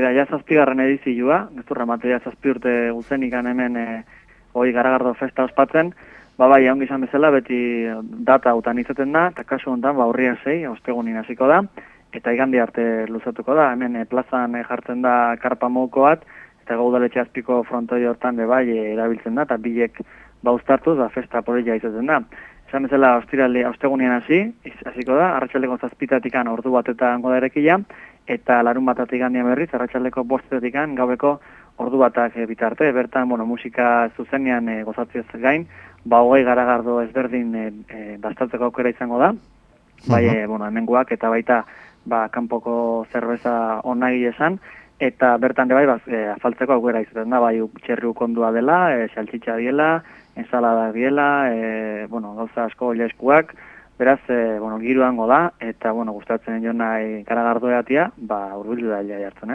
hoi da, ja zazpigarren edizioa, gezurra materia zazpi urte guzenikan hemen e, hoi garagardo festa ospatzen, ba bai, ongi izan bezala, beti data utan izaten da, eta kasu honetan, ba horria zei, ostegunin hasiko da, eta igandi arte luzatuko da, hemen e, plazan e, jartzen da karpa bat, eta gaudaletxe azpiko frontoi hortan de bai e, erabiltzen da, eta bilek ba ustartuz, ba festa polilla izaten da. Esan bezala, ostirale, ostegunien hasi, hasiko da, arratsaldeko zazpitatikan ordu batetan goda erekila, eta larun batatik handian berriz, arratsaldeko bostetik gaueko ordu batak e, bitarte, bertan, bueno, musika zuzenean e, gozatzez gain, ba, hogei garagardo ezberdin e, e, bastaltzeko aukera izango da, bai, e, bueno, hemengoak eta baita, ba, kanpoko zerbeza onagi esan, eta bertan de bai, ba, e, afaltzeko aukera izaten da, bai, txerri ukondua dela, e, saltxitxa diela, ensalada diela, e, bueno, gauza asko eskuak, Beraz, e, bueno, giroango da, eta, bueno, gustatzen jo nahi karagardoeatia, ba, urbildu da jartzen,